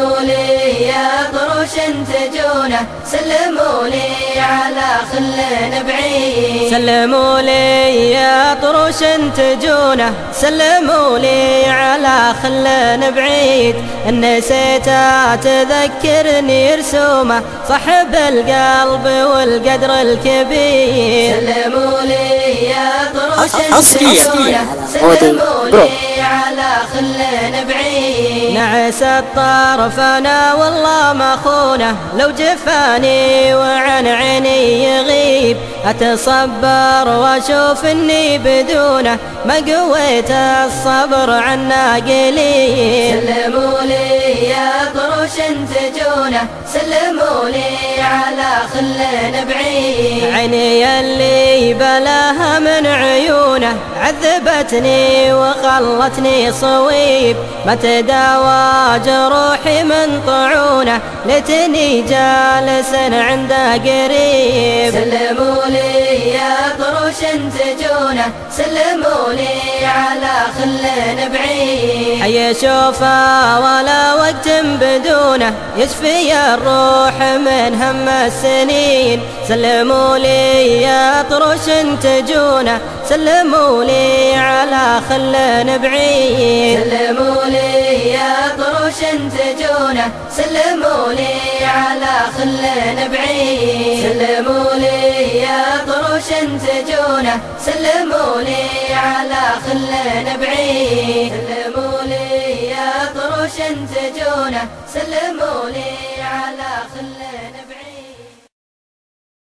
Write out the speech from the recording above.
سلموا لي يا طروش تجونه سلموا لي على خل بعيد. سلموا لي يا طروش تجونه سلموا لي على خل بعيد. النسيت تذكرني رسومة. صاحب القلب والقدر الكبير. سلموا لي يا طروش تجونه سلموا لي على خل بعيد نعس الطرف أنا والله مخونه لو جفاني وعن عيني يغيب أتصبر وأشوف إني بدونه. ما قويت الصبر عنا قليل سلموا لي يا طروش تجونه سلموا لي على خل بعيد. عيني اللي بلاها من عذبتني وخلتني صويب. ما تداوى جروحي من طعونه ليتني جالس عنده قريب. سلموا لي يا طروش تجونه سلموا لي على خل بعيد حي شوفه ولا وقت بدونه يشفي الروح من هم السنين. سلموا لي يا طروش تجونه سلموا لي على خل بعيد سلموا لي يا طروش تجونه سلموا لي على خل بعيد سلموا لي يا طروش تجونه سلموا لي على خل بعيد سلموا لي يا طروش تجونه سلموا لي على خل بعيد